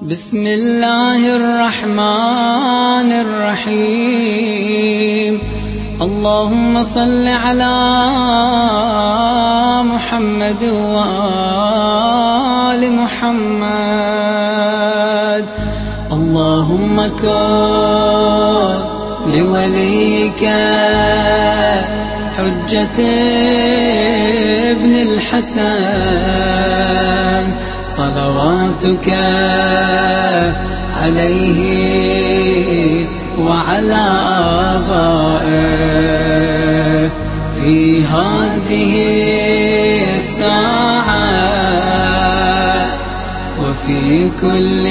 بسم الله الرحمن الرحيم اللهم صل على محمد وآل محمد اللهم كن لوليك حجة ابن الحسن صلواتك عليه وعلى آبائه في هذه الساعة وفي كل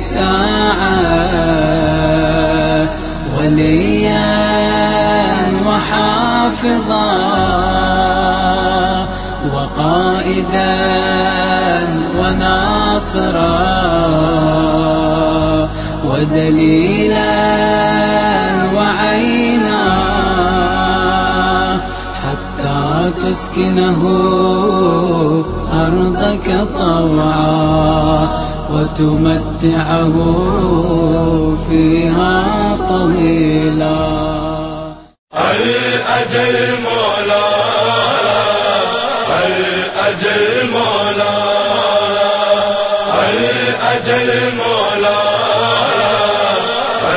ساعة وليا وحافظا وقائدا وناصرا ودليلا وعينا حتى تسكنه أرضك طوعا وتمتعه فيها طويلا الأجل مولا الأجل مولا الأجل مولا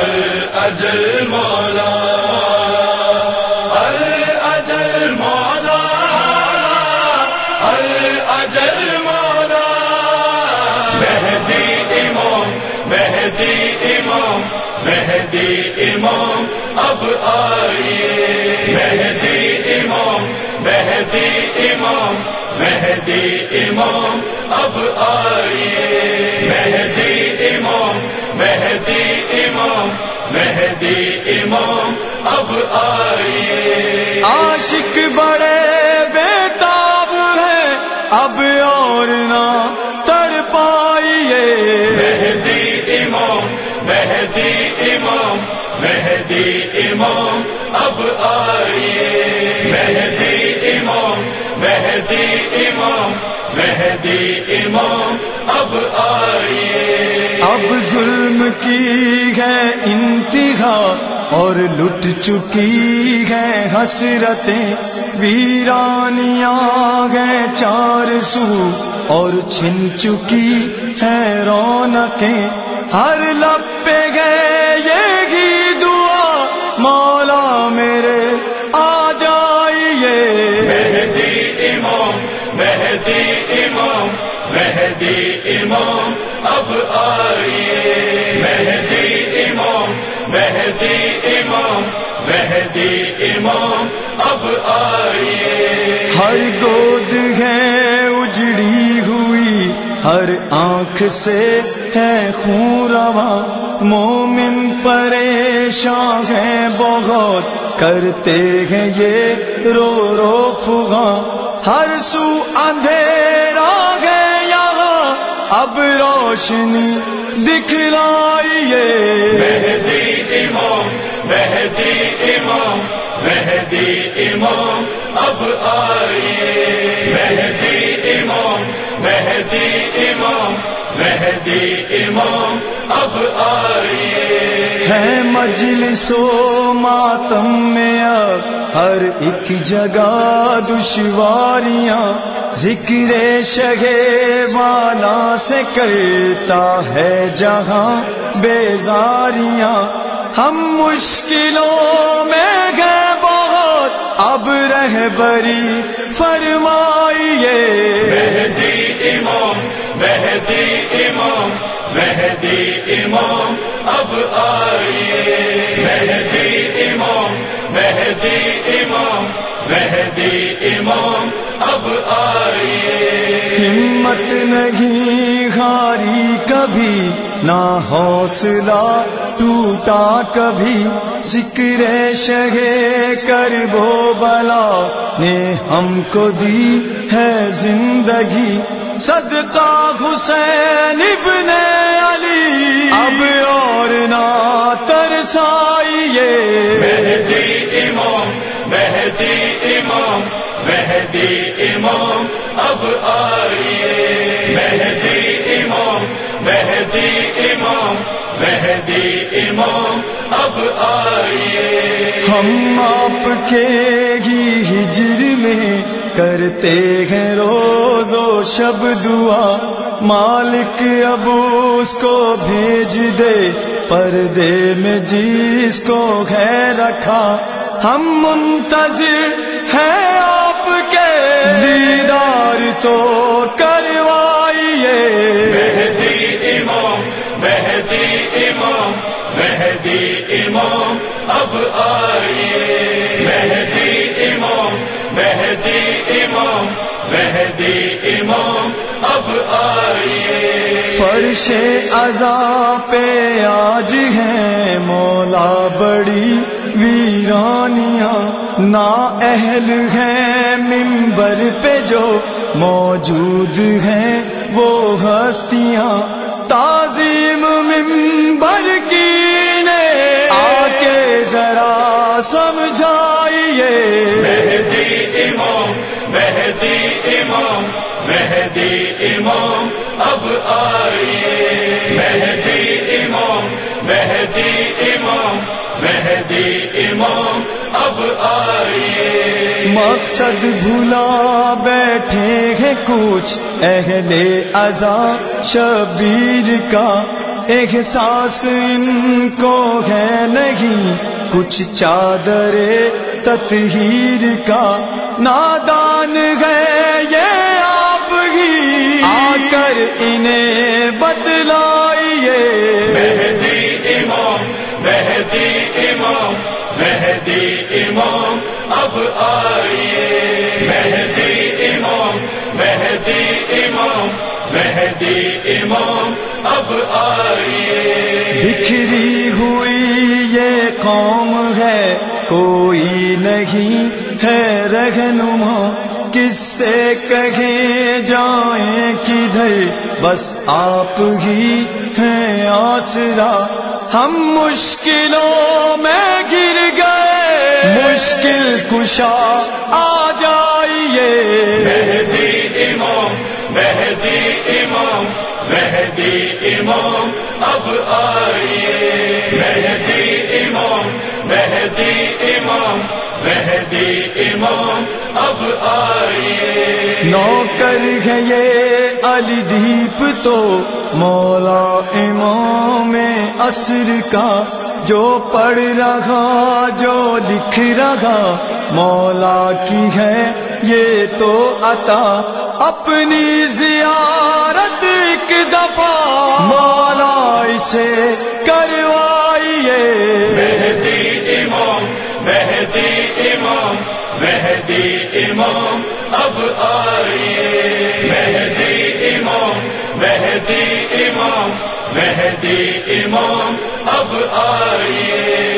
الأجل مولا الأجل مولا الأجل مولا۔ مهدي إمام مهدي إمام مهدي إمام اب آئیے۔ مہدی امام مہدی امام مہدی امام اب آئیے۔ مہدی امام مہدی امام مہدی امام اب آئیے۔ عاشق بڑے بیتاب ہیں اب اور نہ تڑ پائیے۔ مہدی امام مہدی امام مہدی امام اب آئیے۔ مہدی امام مہدی امام مہدی امام، اب آئیے۔ اب ظلم کی ہے انتہا اور لٹ چکی ہے حسرتیں۔ ویرانیاں ہیں چار سو اور چھن چکی ہے رونقیں۔ ہر لب پہ گئے یہ مہدی امام اب آئیے۔ ہر گود ہے اجڑی ہوئی ہر آنکھ سے ہے خون روا۔ مومن پریشان ہے بہت کرتے ہیں یہ رو رو فغا ہر سو اندھیرا ہے یہاں اب روشنی دکھلائیے۔ مہدی امام مہدی امام مہدی امام، اب آئیے۔ مہدی امام مہدی امام مہدی امام، اب آئیے۔ ہے مجلس و ماتم میں اب ہر ایک جگہ دشواریاں۔ ذکر شگے والا سے کرتا ہے جہاں بیزاریاں۔ ہم مشکلوں میں گئے بہت۔ اب رہ بری فرمائیے۔ مہدی امام مہدی امام مہدی امام اب آئیے۔ مہدی امام مہدی امام مہدی امام اب آئیے۔ ہمت نہیں ہاری کبھی۔ نہ حوصلہ ٹوٹا کبھی، ذکر شگے کر بو بلا نے ہم کو دی ہے زندگی۔ صدقہ حسین ابن علی۔ اب اور نہ ترسائیے مہدی امام مہدی امام مہدی امام، اب آئیے۔ مہدی ہم آپ کے ہی ہجر میں کرتے ہیں روز و شب دعا۔ مالک اب اس کو بھیج دے، پردے میں جس کو ہے رکھا۔ ہم منتظر ہیں آپ کے۔ دیدار تو کروائیے آئیے مہدی امام مہدی امام مہدی امام اب آئیے فرش ازا پہ آج ہیں مولا بڑی ویرانیاں، نا اہل ہیں ممبر پہ جو موجود ہیں وہ ہستیاں، تعظیم ممبر مہدی امام مہدی امام مہدی امام، اب آئیے۔ مقصد بھلا بیٹھے ہیں کچھ اہل ازا شبیر کا احساس ان کو ہے نہیں۔ کچھ چادر تطہیر کا نادان ہے یہ آپ ہی۔ آ کر انہیں بتلائیے مہدی امام مہدی امام مہدی امام اب آئیے۔ مہدی امام مہدی امام مہدی امام اب آئیے۔ بکھری ہوئی یہ قوم ہے کوئی نہیں ہے رہنما۔ کس سے کہیں جائیں کدھر بس آپ ہی ہیں آسرا۔ ہم مشکلوں میں گر گئے۔ مشکل کشا آ جائیے۔ مہدی امام مہدی امام مہدی امام، اب آئیے۔ اب آئیے نوکر ہے یہ علی دیپ تو مولا امام عصر کا جو پڑھ رہا جو لکھ رہا مولا کی ہے یہ تو عطا۔ اپنی زیارت ایک دفعہ مولا اسے کروائیے۔ مہدی امام مہدی امام۔ مہدی امام اب آئیے مہدی امام مہدی امام مہدی امام اب آئیے